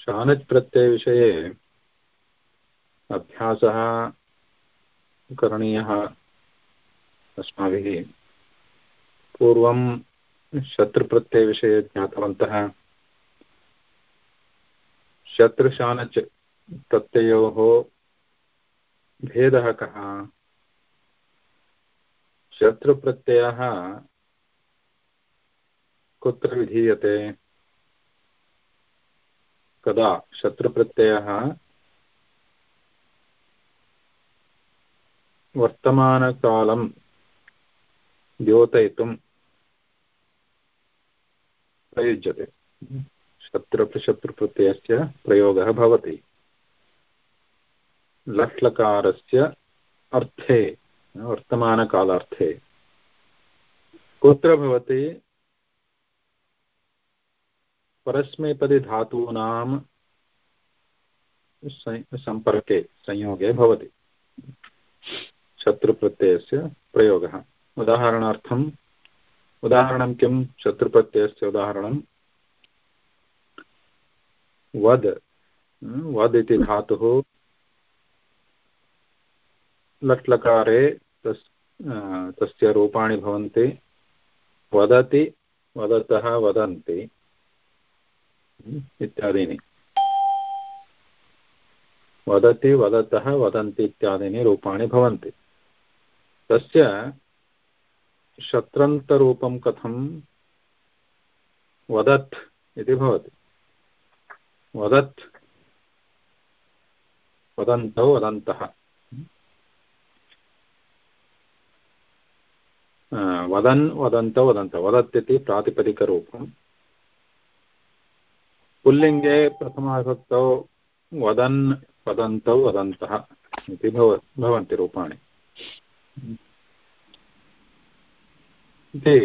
शानच् प्रत्ययविषये अभ्यासः करणीयः अस्माभिः। पूर्वं शत्रुप्रत्ययविषये ज्ञातवन्तः। शत्रुशानच् प्रत्ययोः भेदः कः? शत्रुप्रत्ययः कुत्र विधीयते? कदा? शत्रुप्रत्ययः। वर्तमानकालं द्योतयितुं प्रयुज्यते। शत्रुप्रशत्रुप्रत्ययस्य प्रयोगः भवति। लट्लकारस्य अर्थे वर्तमानकालार्थे। कुत्र भवति? परस्मैपदी धातूनां सम्पर्के, संयोगे भवति। शत्रुप्रत्ययस्य प्रयोगः। उदाहरणार्थम्, उदाहरणं किं? शत्रुप्रत्ययस्य उदाहरणं। वद्। वद् इति धातुः। लट्लकारे तस् तस्य रूपाणि भवन्ति। वदति, वदतः वदन्ति। इत्यादीनि। वदति, वदतः, वदन्ति इत्यादीनि रूपाणि भवन्ति। तस्य शत्रन्तरूपं कथं वदत् इति भवति। वदत्, वदन्तौ, वदन्तः। वदन्, वदन्तौ वदन्तौ। वदत् इति प्रातिपदिकरूपं पुल्लिङ्गे प्रथमाविभक्तौ वदन् वदन्तौ वदन्तः इति भव, भवन्ति रूपाणि। इति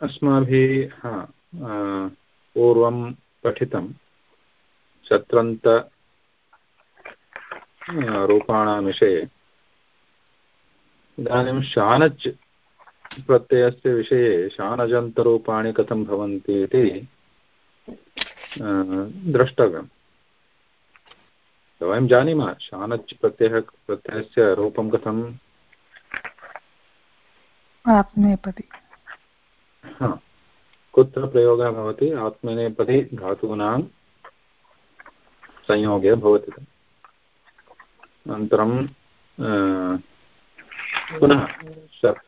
अस्माभिः, हा पूर्वं पठितं शत्रन्त रूपाणां विषये इदानीं शानच् प्रत्ययस्य विषये शानजन्तरूपाणि कथं भवन्ति इति द्रष्टव्यम्। वयं जानीमः शानच् प्रत्ययः प्रत्ययस्य रूपं कथम्? आत्मेपदी कुत्र प्रयोगः भवति? आत्मनेपदी धातूनां संयोगे भवति। अनन्तरं पुनः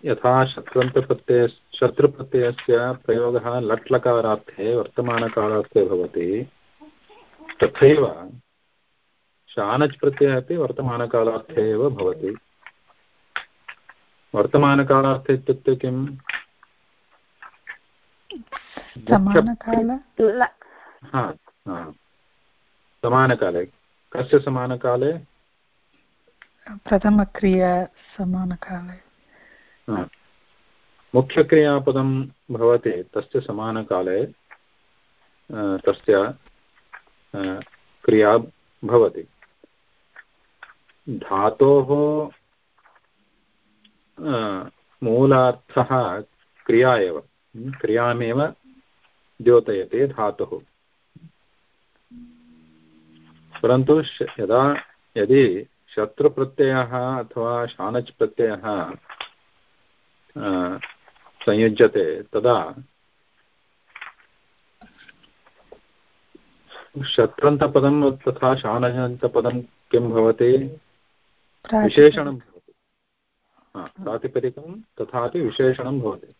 यथा शत्रन्तप्रत्यय शत्रुप्रत्ययस्य प्रयोगः लट्लकारार्थे वर्तमानकालार्थे भवति। तथैव शानच् प्रत्ययः अपि वर्तमानकालार्थे एव भवति। वर्तमानकालार्थे इत्युक्ते किम्? समानकाले। कस्य समानकाले? प्रथमक्रिया समानकाले। मुख्यक्रियापदं भवति, तस्य समानकाले तस्य क्रिया भवति। धातोः मूलार्थः क्रिया एव क्रियामेव द्योतयते धातुः। परन्तु यदा, यदि शत्रुप्रत्ययः अथवा शानच् प्रत्ययः संयुज्यते तदा शत्रन्तपदं तथा शानजन्तपदं किं भवति? विशेषणं प्रातिपदिकं तथापि विशेषणं भवति।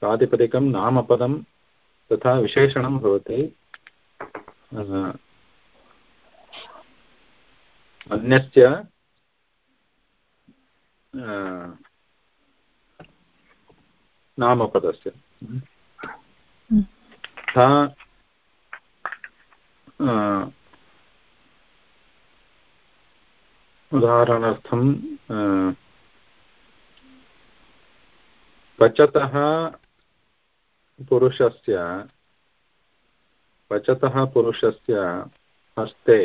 प्रातिपदिकं नामपदं तथा विशेषणं भवति। अन्यस्य नामपदस्य। तथा उदाहरणार्थं पचतः पुरुषस्य पचतः पुरुषस्य हस्ते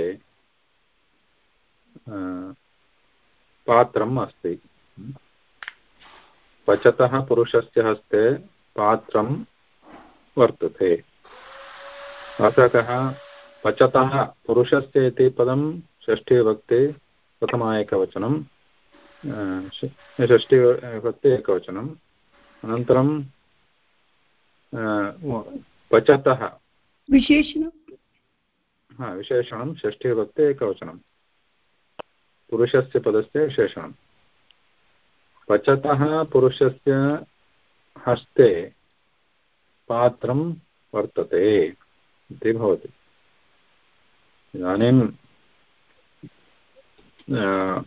पात्रम् अस्ति। पचतः पुरुषस्य हस्ते पात्रं वर्तते। अत्र कः पचतः पुरुषस्य इति पदं षष्ठी भक्ते प्रथमा एकवचनं षष्ठी भक्ते एकवचनम्। अनन्तरं पचतः। विशेषणं हा विशेषणं षष्ठी भक्ते एकवचनं पुरुषस्य पदस्य विशेषणं। पचतः पुरुषस्य हस्ते पात्रं वर्तते इति भवति। इदानीं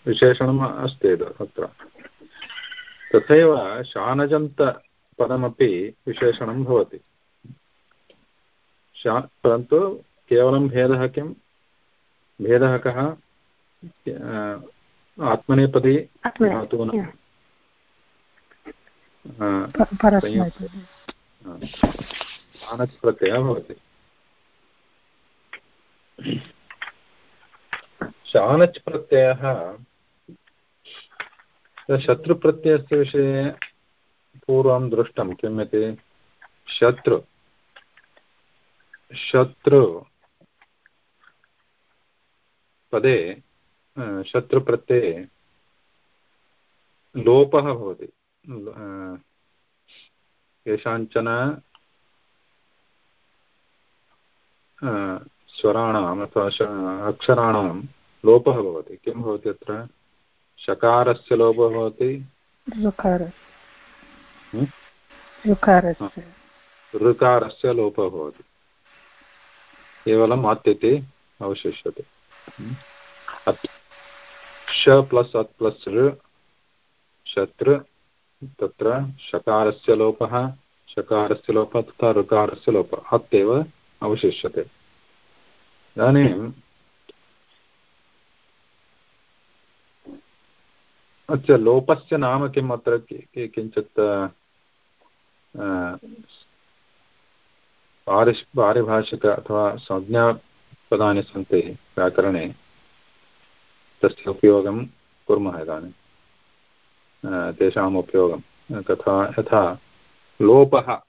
विशेषणम् अस्ति अत्र तथैव शानजन्तपदमपि विशेषणं भवति। शा, परन्तु केवलं भेदः किं? भेदः कः? आत्मनेपदी प्रत्ययः भवति। शानच् प्रत्ययः शत्रुप्रत्ययस्य विषये पूर्वं दृष्टं किम् इति? शत्रु। शत्रु पदे शत्रुप्रत्यये लोपः भवति। केषाञ्चन स्वराणाम् अथवा अक्षराणां लोपः भवति। किं भवति अत्र? शकारस्य लोपः भवति। ऋकारस्य। लोपः भवति। केवलम् अत् अवशिष्यते। श प्लस् अत् प्लस् ऋ, शत्रु, तत्र शकारस्य लोपः शकारस्य लोपः, तथा ऋकारस्य लोपः एव अवशिष्यते। इदानीम् अच्छा लोपस्य नाम किम् अत्र? किञ्चित् पारिश् पारिभाषिक अथवा संज्ञापदानि सन्ति व्याकरणे। तस्य उपयोगं कुर्मः इदानीं। तेषाम् उपयोगं। तथा, यथा लोपः,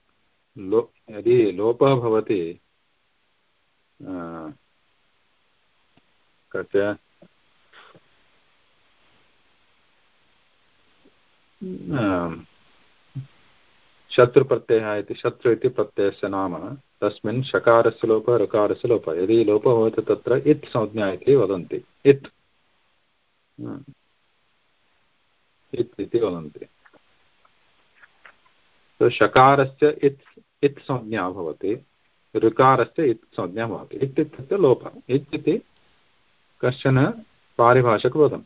लो, यदि लोपः भवति कस्य शत्रुप्रत्ययः इति, शत्रु इति प्रत्ययस्य नाम। तस्मिन् शकारस्य लोपः, ऋकारस्य लोपः। यदि लोपः भवति, तत्र इत् संज्ञा इति वदन्ति। इत्। इत् इति वदन्ति। तो शकारस्य इत् इत् संज्ञा भवति ऋकारस्य इत् संज्ञा भवति। इत् इत्युक्ते लोपः। इत् इति कश्चन पारिभाषकपदं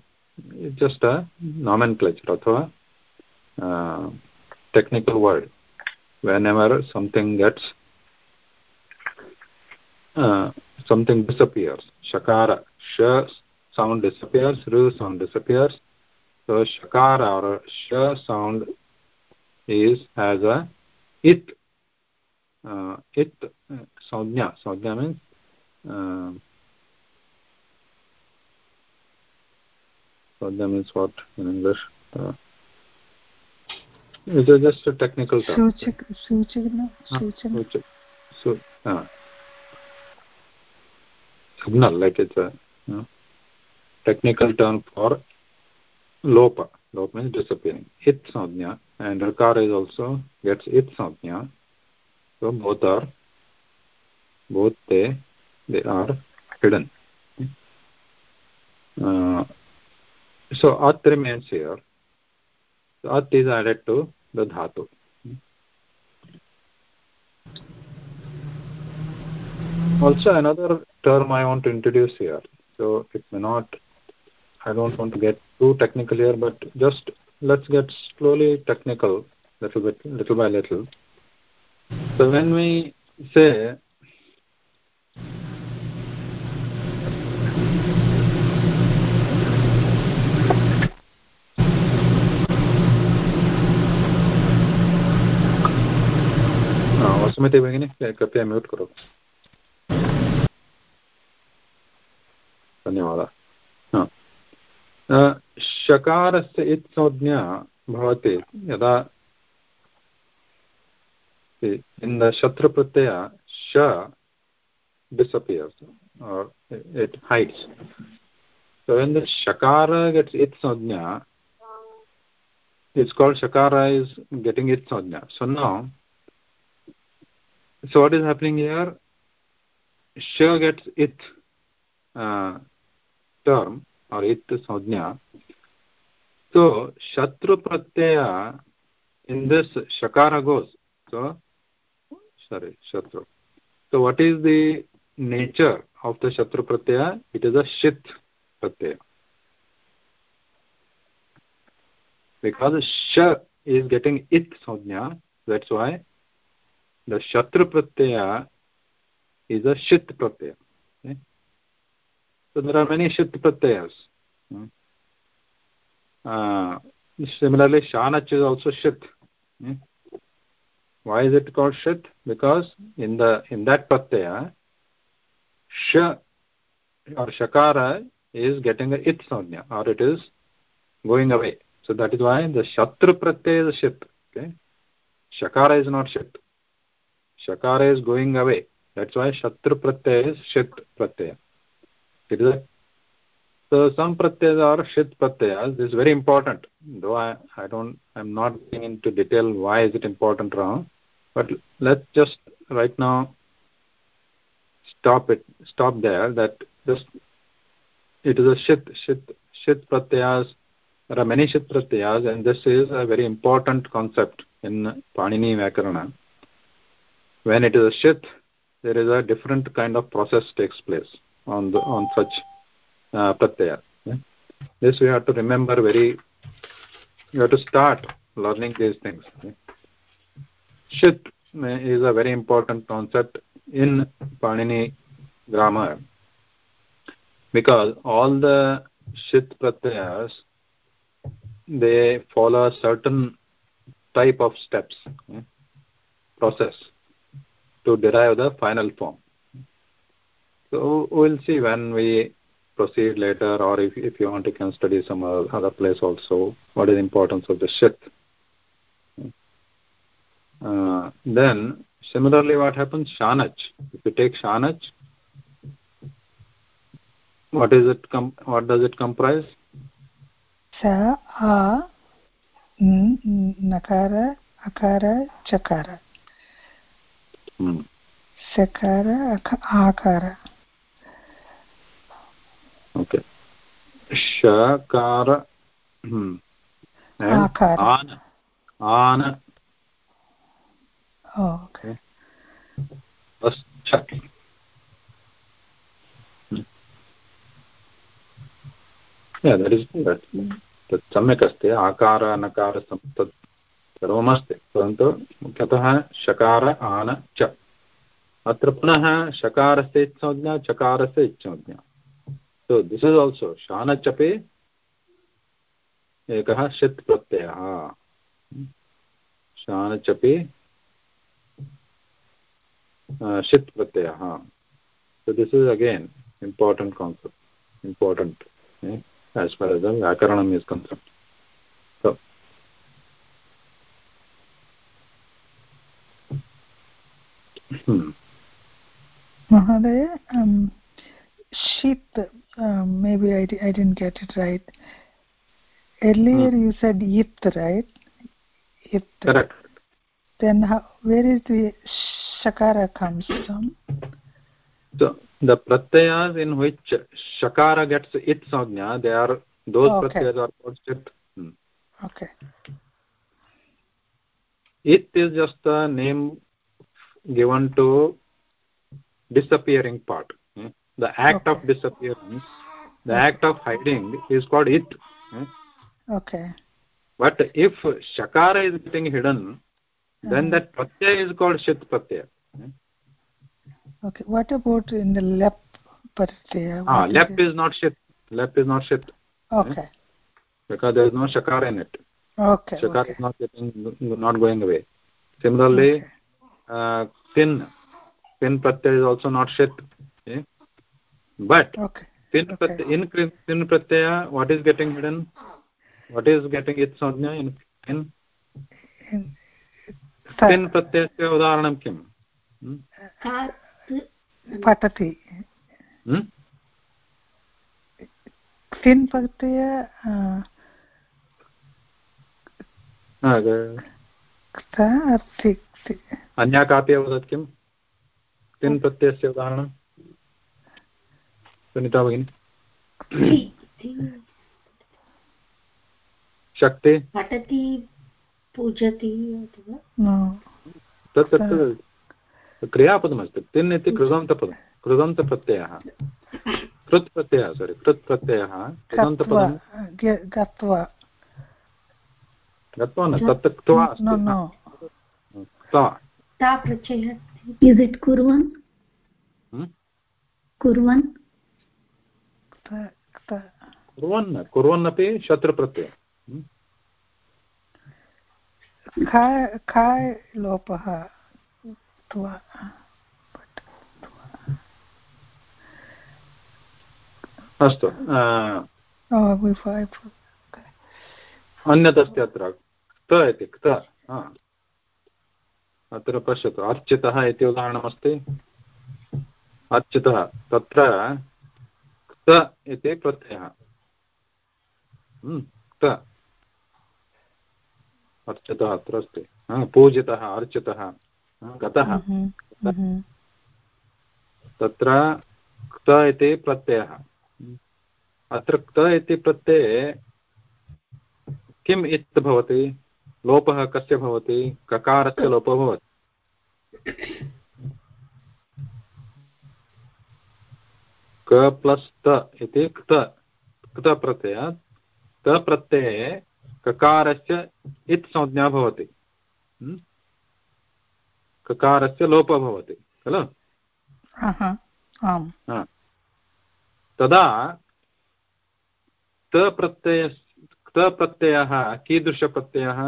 जस्ट् अ नामेन्क्लेचर् अथवा technical word. Whenever something gets uh, something disappears shakara sh sound disappears, Ru sound disappears. So shakar or sh sound is as a it. Uh, it uh, saudhya. Saudhya means uh, saudhya means what in English? Uh, it is just a technical term. Suchak, suchakna, suchakna. Ah, suchak, su, ah. Signal, like it's a, you know, technical term for lopa. Lopa means disappearing. It samnya and rakara is also gets it samnya so both are both they they are hidden. Uh, so at remains here. So at is added to the dhatu. Also another term i want to introduce here. So it may not i don't want to get too technical here but just let's get slowly technical little bit little by little so when we say Vasumati भगिनी कृपया mute करोतु धन्यवादः शकारस्य इत् संज्ञा भवति यदा in the shatra pratyaya sha disappears or it hides so when the shakara gets its ajna it's called shakara is getting its ajna so now so what is happening here sh gets it uh, term और इत संज्ञा तो शत्रु प्रत्यय in this शकार गोस तो sorry शत्रु तो what is the nature of the शत्रु प्रत्यय इट इज़ अ शित प्रत्यय बिकॉज़ श इज़ गेटिंग इत संज्ञा दैट्स व्हाई द शत्रु प्रत्यय is a Pratyaya so there are many shit pratyayas hmm? uh, similarly shanach is also shit hmm? why is it called shit because in the in that pratyaya sh or shakara is getting a it sanya or it is going away so that is why the shatru pratyaya is shit okay shakara is not shit shakara is going away that's why shatru pratyaya is shit pratyaya it is a, so some pratyayas are shit pratyayas. This is very important. Though i i don't i'm not going into detail why is it important wrong but let's just right now stop it stop there that just it is a shit shit shit pratyayas. There are many shit pratyayas and this is a very important concept in panini vyakarana. When it is a shit there is a different kind of process takes place on the on such uh, pratyaya okay? this we have to remember very you have to start learning these things okay? shit is a very important concept in Panini grammar because all the shit pratyayas they follow a certain type of steps okay, process to derive the final form so we'll see when we proceed later or if, if you want you can study some other place also what is the importance of the shit uh, then similarly what happens? Shanach. If you take shanach what is it com what does it comprise? Sa a nakara akara chakara. Hmm. sakara akara check. Yeah, that is that. तत् सम्यक् अस्ति आकार अनकार तत् सर्वमस्ति परन्तु मुख्यतः शकार आन च अत्र पुनः शकारस्य इत्संज्ञा चकारस्य इत्संज्ञा सो दिस् इस् आल्सो शानचपे एकः षित् प्रत्ययः शानचपे षित् प्रत्ययः so this is again important concept important as far as व्याकरणम् इस् कन्सेप्ट् महोदय shit, um, maybe I, I didn't get it right. Earlier hmm. you said yit, right? Correct. Then how, where is the shakara comes from? So the pratyayas in which shakara gets its agnya, they are those okay. pratyayas are called. Hmm. Okay. It is just a name given to disappearing part. Hmm. The act okay. of disappearance, the okay. act of hiding is called it. Hmm. Okay. But if shakara is getting hidden, then that pratyaya is called shit pratyaya okay what about in the lep pratyaya ah lep is, is not shit lep is not shit okay because there is no shakara in it okay shakara okay. is not getting not going away similarly okay. uh, tin tin pratyaya is also not shit? But okay tin okay. pratyaya, in tin pratyaya what is getting hidden what is getting its sadhya in in, in तिन् प्रत्ययस्य उदाहरणं किम् पठति क्तिन् प्रत्यय अन्या कापि वदत् किं तिन् प्रत्ययस्य उदाहरणं सुनीता भगिनी शक्ति। पठति पूजति तत् क्रियापदमस्ति। तिन् इति कृदन्तपदं। कृदन्तप्रत्ययः। कृत् प्रत्ययः सोरि कृत् प्रत्ययः कृदन्तपदं गत्वा। गत्वा न तत् क्त्वा अस्ति। इस् इट् कुर्वन्? कुर्वन्? कुर्वन् कुर्वन्नपि शत्रुप्रत्ययः। खाय् लोपः अस्तु अन्यत् अस्ति अत्र क्त इति क्त अत्र पश्यतु अर्चितः इति उदाहरणमस्ति। अर्चितः तत्र क्त इति प्रत्ययः। क्त अर्चितः अत्र अस्ति। पूजितः अर्चितः गतः। तत्र क्त इति प्रत्ययः। अत्र क्त इति प्रत्यये किम् इत् भवति? लोपः कस्य भवति? ककारस्य लोपः भवति। क प्लस् त इति क्त क्त प्रत्ययात् क प्रत्यये ककारस्य इत् संज्ञा भवति। हम्म? ककारस्य लोपः भवति खलु? तदा प्रत्यय प्रत्ययः कीदृशप्रत्ययः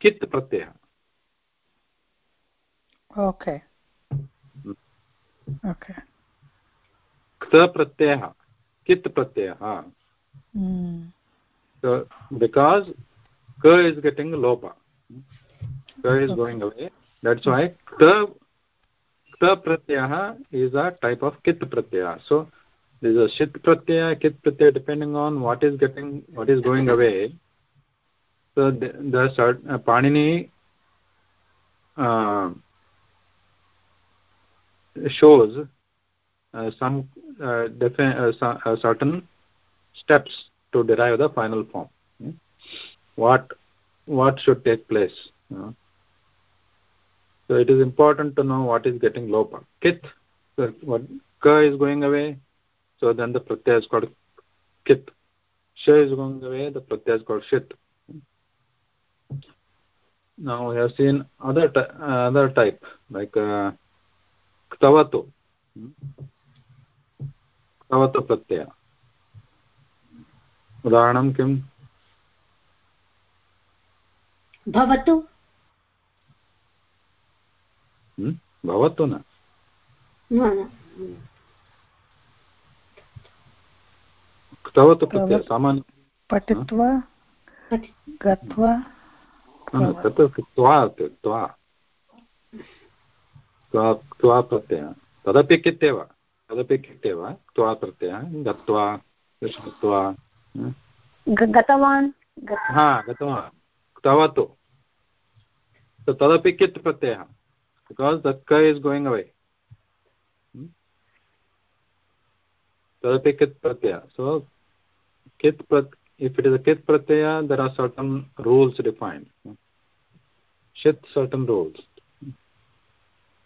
कित् प्रत्ययः? ओके। ओके। क्त प्रत्यय कित प्रत्यय बिकॉज़ क इज़ गेटिंग लोपा क is going away that's why क्त प्रत्यय इज़ अ टाइप ऑफ़ कित प्रत्यय सो दिस इज़ अत प्रत्यय कित प्रत्यय depending on what is getting what is going away so the Panini some uh, uh, certain steps to derive the final form hmm? what what should take place so it is important to know what is getting lopa kit so what ka is going away so then the pratyaya is called kit. Sh is going away, the pratyaya is called shit. Now we have seen other uh, other type like uh, ktavato. Pratyaya. उदाहरणं किम्? भवतु। भवतु न। तवतु प्रत्ययः सामान्य। पठित्वा गत्वा। तत् त्वा। त्वा त्वा प्रत्ययः। तदपि कित्येव। तदपेक्षते वा त्वा प्रत्ययः गत्वा गत्वा गतवान्? हा गतवान्। तव तु तो तदपेक्षत् प्रत्ययः। बिकास् दट् क इस् गोयिङ्ग् अवे तदपि कित् प्रत्ययः। सो कित् प्रत् इफ् इट् इस् अ कित् प्रत्ययः there are certain rules defined षित् certain rules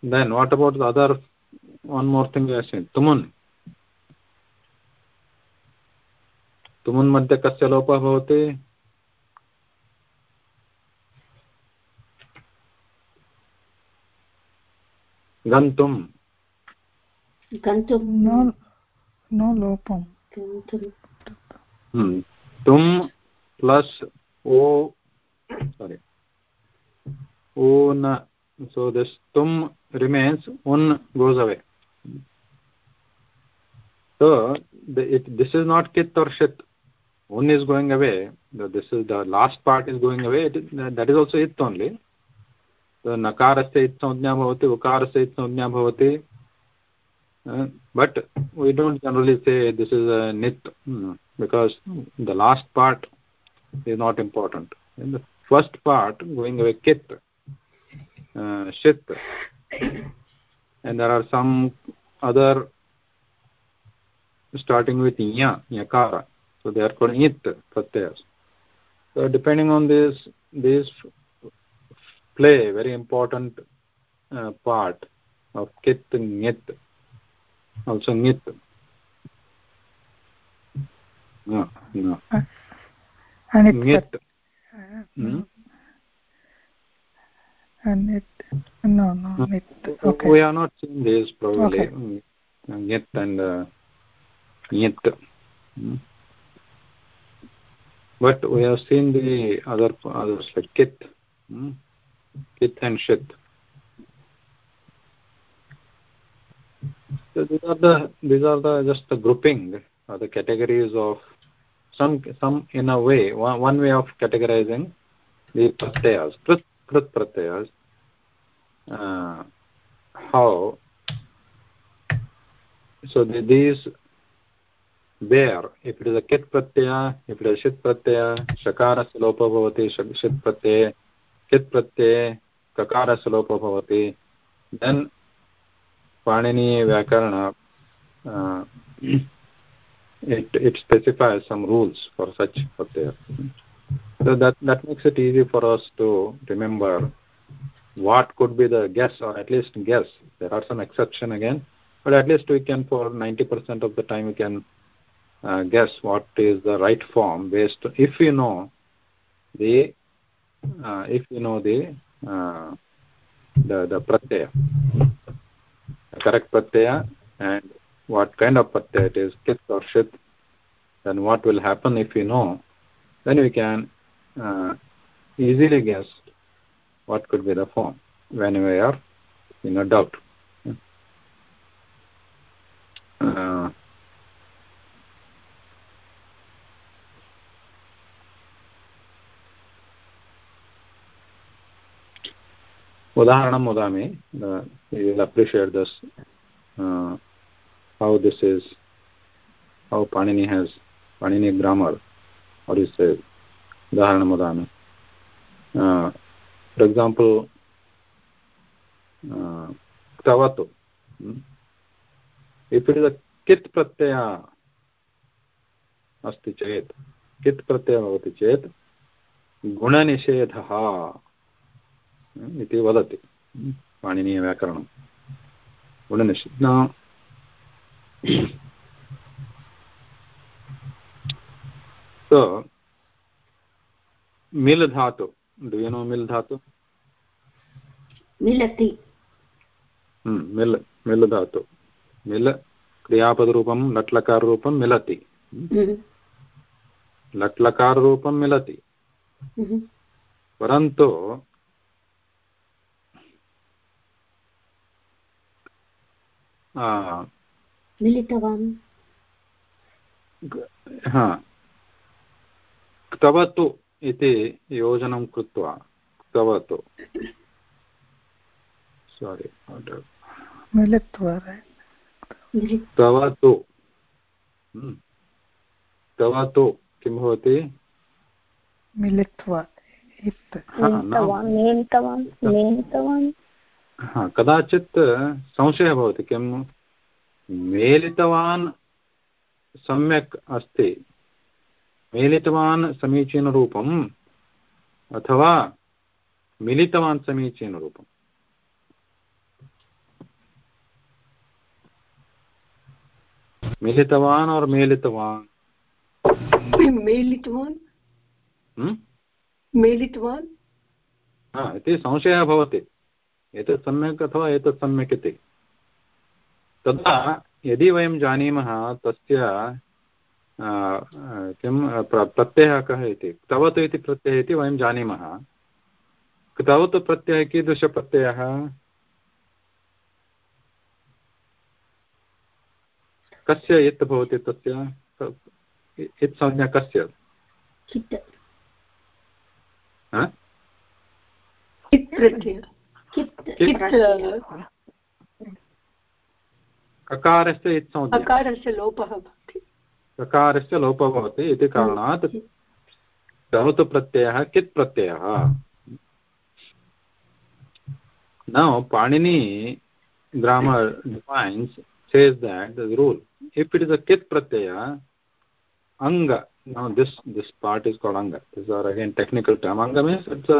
then what about the other one more thing we are saying tumun तुमुन् मध्ये कस्य लोपः भवति गन्तुं गन्तुं न लोपं hmm. tum plus o sorry un so this tum remains un goes away So the, this is not kit or shit. One is going away. The, this is the last part is going away. It, that is also it only. So nakarasya it bhavati, ukarasya it bhavati. Uh, but we don't generally say this is a nit hmm, because the last part is not important. In the first part, going away kit, uh, shit, and there are some other starting with nya yakara so they are called it pratyas so depending on this this play very important uh, part of kit nyet also nyet no no and it's nyet uh, hmm? and it no no it okay we are not seeing this probably. Okay. nyet and Hmm. but we have seen the other others like kit hmm? kit and shit so these are the these are the just the grouping or the categories of some some in a way one, one way of categorizing the pratyas krit krit pratyas uh, how so the, these where? If it is a kit pratyaya if it is shit pratyaya shakarasya lopa bhavati shit pratyaya kit pratyaya kakarasya lopa bhavati then panini vyakarana uh, it it specifies some rules for such pratyaya. So that that makes it easy for us to remember what could be the guess or at least guess. There are some exception again but at least we can for 90% of the time we can uh, guess what is the right form based if you know the uh, if you know the uh, the the pratyaya. The correct pratyaya and what kind of pratyaya it is kit or shit then what will happen if you know? Then we can uh, easily guess what could be the form when we are in a doubt उदाहरण वादा appreciate this how this is how Panini has Panini grammar और इस उदाहरण वादा for example तवत् if it is a कित् प्रत्यय अस्ति चेत् कित् प्रत्यय होती चेत् गुण निषेधः इति वदति पाणिनीयव्याकरणं गुणनिषेध so मिल धातु डु यु नो मिल धातु मिलति मिल मिल धातु मिल क्रियापदरूपं लट्लकाररूपं मिलति लट्लकाररूपं मिलति परन्तु मिलितवान्। हा। क्तवतु इति योजनं कृत्वा क्तवतु। सारि क्तवतु। हम्म। क्तवतु किं भवति? मिलित्वा हा, कदाचित् संशयः भवति किं मेलितवान् सम्यक् अस्ति। मेलितवान् समीचीनरूपम् अथवा मिलितवान् समीचीनरूपम्। मिलितवान् और मेलितवान्। मेलितवान्? हम्म? मेलितवान्? इति संशयः भवति। एतत् सम्यक् अथवा एतत् सम्यक् इति। तदा यदि वयं जानीमः तस्य किं प्र प्रत्ययः कः इति? क्तवतु इति प्रत्ययः इति वयं जानीमः। क्तवतु प्रत्ययः कीदृशप्रत्ययः? कस्य यत् भवति तस्य? इत् संज्ञा कस्य? कित् अकारस्य अकारस्य लोपः भवति। इति कारणात् धनुतप्रत्ययः कित् प्रत्ययः न Panini grammar defines says that rule if it is a कित् प्रत्ययः अङ्ग now this this part is call अङ्ग टेक्निकल् टर्म् अङ्ग it's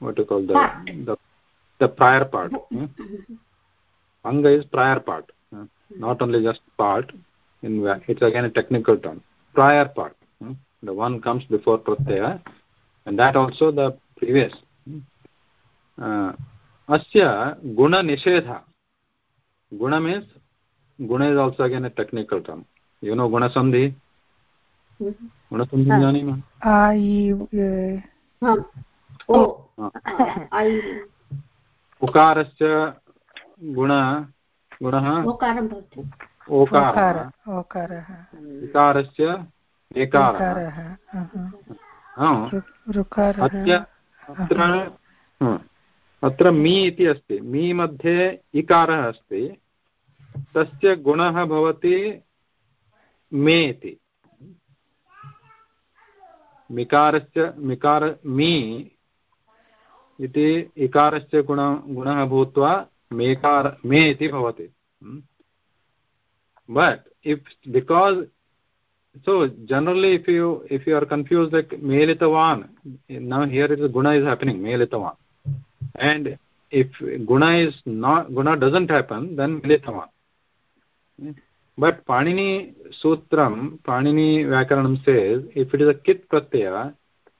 what you call the the prior part. Hmm? anga is prior part. Hmm? hmm? not only just part in it's again a technical term. Prior part. Hmm? the one comes before pratyaya and that also the previous. Hmm? Uh, asya guna nishedha. Guna means guna is also again a technical term. You know guna sandhi? Mm-hmm. Guna sandhi janima i uh, oh, oh. i उकारस्य गुण गुणः ओकारः इकारस्य एकारः। अत्र अत्र मी इति अस्ति। मी मध्ये इकारः अस्ति। तस्य गुणः भवति मे इति। मिकारस्य मिकार मी इति इकारस्य गुण, गुणः भूत्वा मेकार, मे इति भवति। But if because so generally if you if you are confuse like मेलितवान् न हियर् इस् गुण इस् हेपनिङ्ग् मेलितवान् एण्ड् इफ् गुण इस् नाट् गुण डजण्ट् हेपन् देन् मेलितवान् बट् पाणिनिसूत्रं पाणिनिव्याकरणं says if it is a कित् प्रत्यय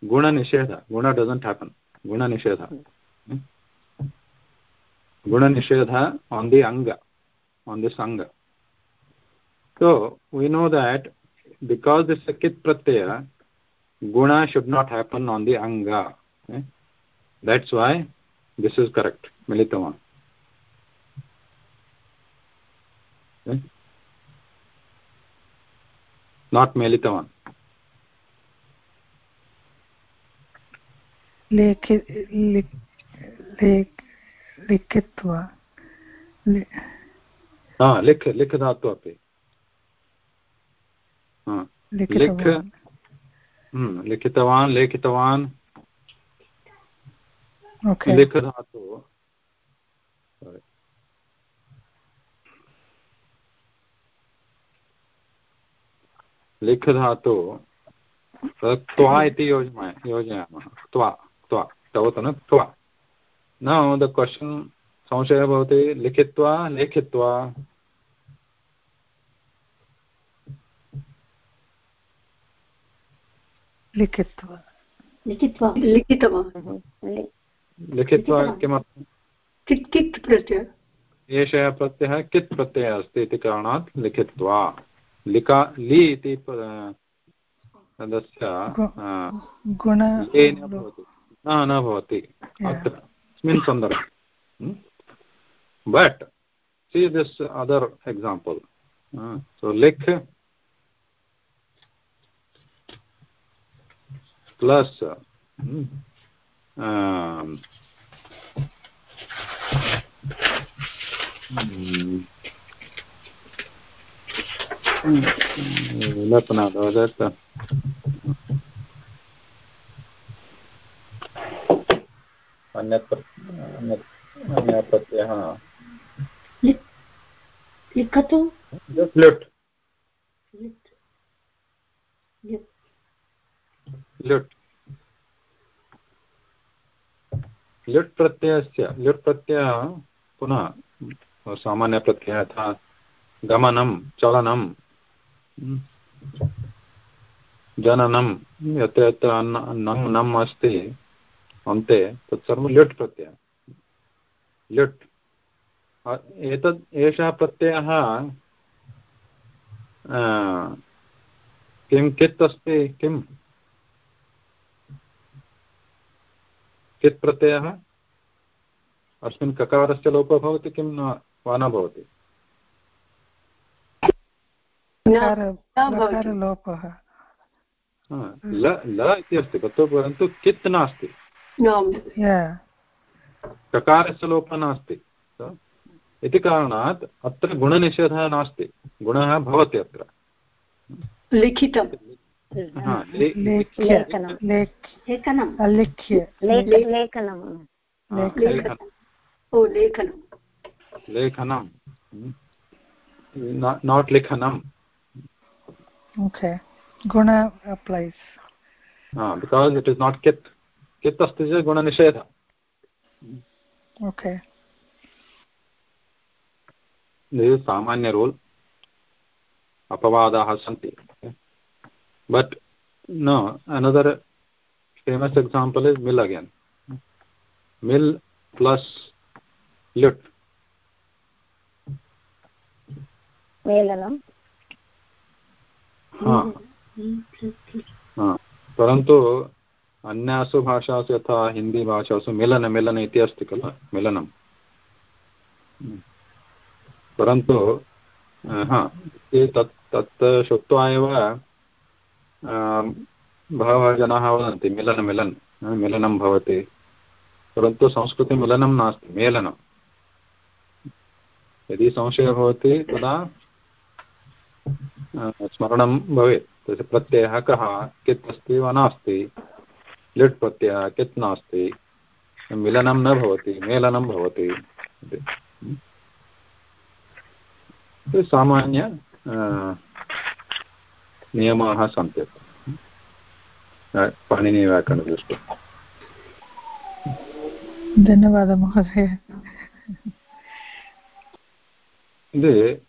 गुणनिषेध गुण डजण्ट् हेपन् गुण निषेध गुण निषेध ऑन दि अंग ऑन दिस अंग so we know that because this सकित प्रत्यय गुण should not happen on the अंग that's why this is correct मिलित वन नॉट मिलित लेखि लिखित्वा लिख लिख धातु अपि। लिख लिखितवान्। लेखितवान् okay. लिख धातु लिख धातु त्वा इति योजयामः। त्वा। त्वा न त्वा न द क्वशन् संशयः भवति लिखित्वा लेखित्वा। लिखित्वा। लिखित्वा। लिखित्वा। किमर्थं कित् कित् प्रत्यय? एषः प्रत्ययः कित् प्रत्ययः अस्ति इति कारणात् लिखित्वा। लिका लि इति तदस्य न न भवति। अत्र अस्मिन् सन्दर्भे। But see this other example so लिख्। Plus um, लपनादवदत् अन्यत् अन्यः प्रत्ययः लिखतु लुट् लुट् ल्युट् प्रत्ययस्य ल्युट् प्रत्ययः पुनः सामान्यप्रत्ययः यथा गमनं चलनं जननं यत्र यत्र नम् नम् अस्ति अन्ते तत्सर्वं ल्युट् प्रत्ययः। ल्युट् एतत् एषः प्रत्ययः किं कित् अस्ति किम्? कित् प्रत्ययः? अस्मिन् ककारस्य लोपः भवति किं न वा न भवति? लोपः। ल इति अस्ति परन्तु कित् नास्ति। ककारस्य लोपः नास्ति। इति कारणात् अत्र गुणनिषेधः नास्ति। गुणः भवति अत्र। लिखितं। हा, लेखनं। लेखनम् अलिख्य। लेख- लेखनं। लेखनं। लेखनं। ओ लेखनं। लेखनं। नाट् लेखनं। Okay. guna applies because it is not कित् चित्तस्थिति चेत् गुणनिषेध ओके okay. सामान्य रूल् अपवादाः सन्ति। बट् न अनदर् फेमस् एक्साम्पल् इस् मिल् अगेन् मिल् प्लस् ल्युट् परन्तु अन्यासु भाषासु यथा हिन्दीभाषासु मिलन मिलन इति अस्ति खलु मिलनं परन्तु, हा तत् तत् श्रुत्वा एव बहवः जनाः वदन्ति, मिलन, मिलन् मिलनं भवति। परन्तु संस्कृते मिलनं नास्ति, मेलनं। यदि संशयः भवति, तदा स्मरणं भवेत्। तस्य प्रत्ययः कः, कित् अस्ति वा नास्ति। लिट् प्रत्ययः कित् नास्ति? मिलनं न भवति मेलनं भवति। सामान्य नियमाः सन्ति। पाणिनीयव्याकरणदृष्ट्या धन्यवादः महोदय।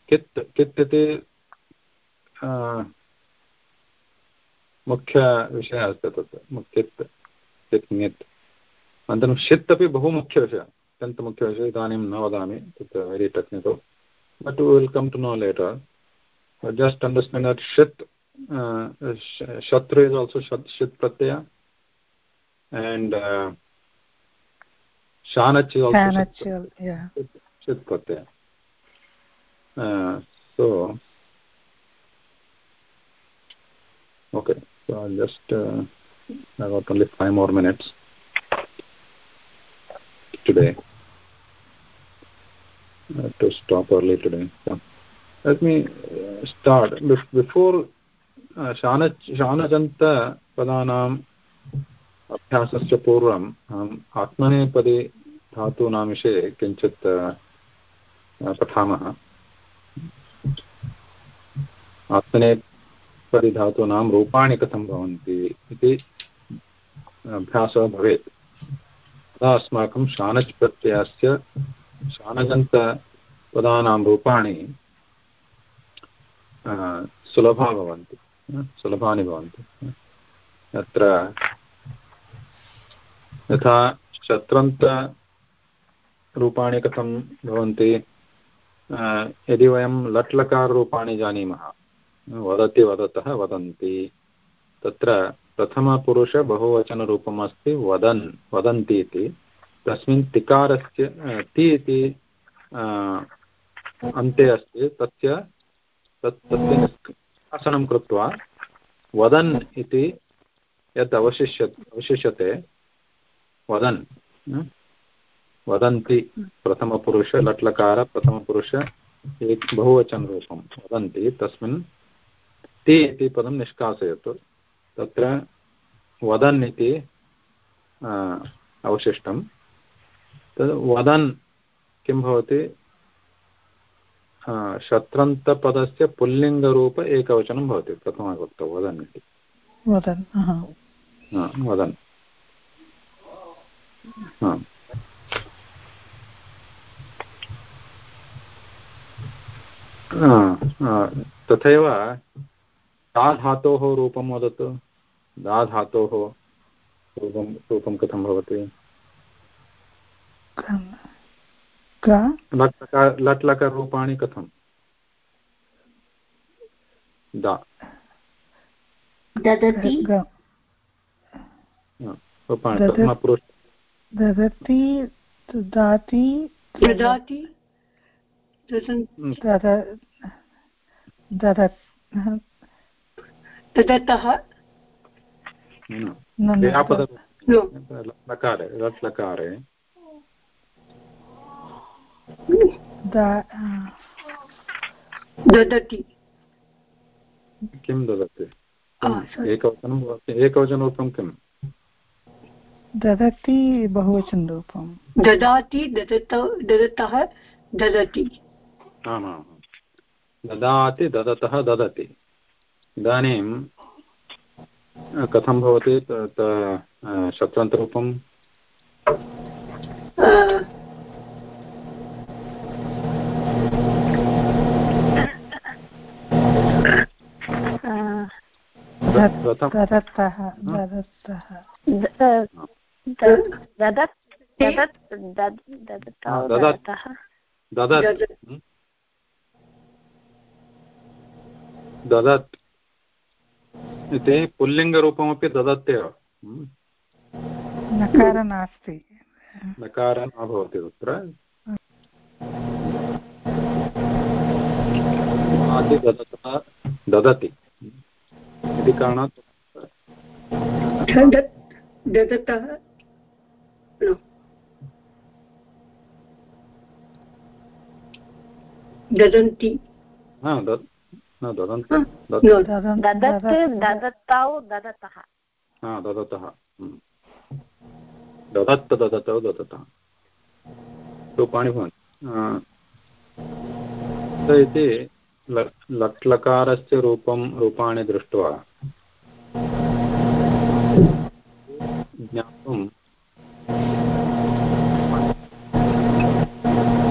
कित् कित् इति मुख्यविषयः अस्ति तत् कित् कित् ङित्। अनन्तरं षित् अपि बहु मुख्यविषयः अत्यन्तमुख्यविषयः इदानीं न वदामि तत् very technical but will come to know later just understand that षित् शत्रु इस् आल्सो षित् प्रत्यय। And uh, shanach is also Shanachal, yeah. shit pratyaya uh, okay. So i'll just uh, i got only five more minutes today have to stop early today so let me uh, start Bef- before uh, padanam अभ्यासस्य पूर्वम् अहम् आत्मनेपदे धातूनां विषये किञ्चित् पठामः आत्मनेपदिधातूनां रूपाणि कथं भवन्ति इति अभ्यासः भवेत्। तदा अस्माकं शानच् प्रत्ययस्य शानजन्तपदानां रूपाणि सुलभा भवन्ति सुलभानि भवन्ति अत्र यथा शत्रन्तरूपाणि कथं भवन्ति वदति वदतः वदन्ति। तत्र प्रथमपुरुष बहुवचनरूपम् अस्ति वदन्, वदन्ति इति। तस्मिन् तिकारस्य ति इति अन्ते अस्ति। तस्य, तत्, तस्य निष्कासनं कृत्वा वदन् इति यत् अवशिष्य अवशिष्यते, वदन् वदन्ति प्रथमपुरुष, लट्लकार, प्रथमपुरुष, एक बहुवचनरूपं। वदन्ति तस्मिन् ते इति पदं निष्कासयतु। तत्र वदन् इति अवशिष्टं। तद् वदन् किं भवति? शत्रन्तपदस्य पुल्लिङ्गरूप एकवचनं भवति प्रथमविभक्तौ वदन् इति वदन्। वदन् तथैव दा धातोः रूपं वदतु। दा धातोः रूपं रूपं कथं भवति? लट्लकरूपाणि कथं दा। ददति। ददति ददाति ददाति ददतः। लट् लकारे ददति। किं ददति? एकवचनं एकवचनरूपं किम्? ददति बहुवचनरूपं। ददाति ददत ददतः ददति। आमाम्। ददाति ददतः ददति। इदानीं कथं भवति? त- त- अ, शत्रन्तरूपं अ, आ, दत्- कथं ददतः। ददतः। इति पुल्लिङ्गरूपमपि ददत्येव hm? नकार नास्ति। नकार न भवति तत्र। ददति इति कारणात् ददतः ददन्ति। हा दद् न ददन्ति। ददत्। ददत्- ददतौ हा ददतः. ददत्त ददतौ ददतः। रूपाणि भवन्ति। इति लट्लकारस्य रूपं रूपाणि दृष्ट्वा ज्ञातुं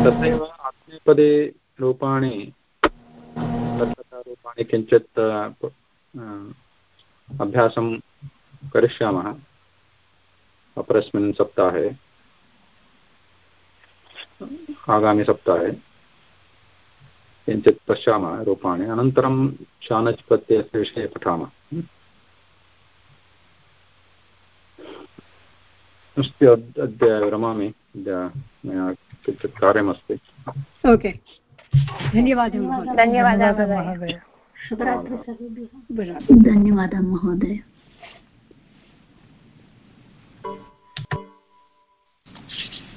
तथैव आत्मीपदे रूपाणि लट्लकाररूपाणि किञ्चित् अभ्यासं करिष्यामः अपरस्मिन् सप्ताहे आगामिसप्ताहे। किञ्चित् पश्यामः रूपाणि। अनन्तरं शानच् प्रत्ययस्य विषये पठामः। अस्तु अद्- अद्य विरमामि अद्य मया किञ्चित् कार्यमस्ति। ओके। धन्यवादः धन्यवादः शुभरात्रि सर्वेभ्यः धन्यवादः महोदय Thank you.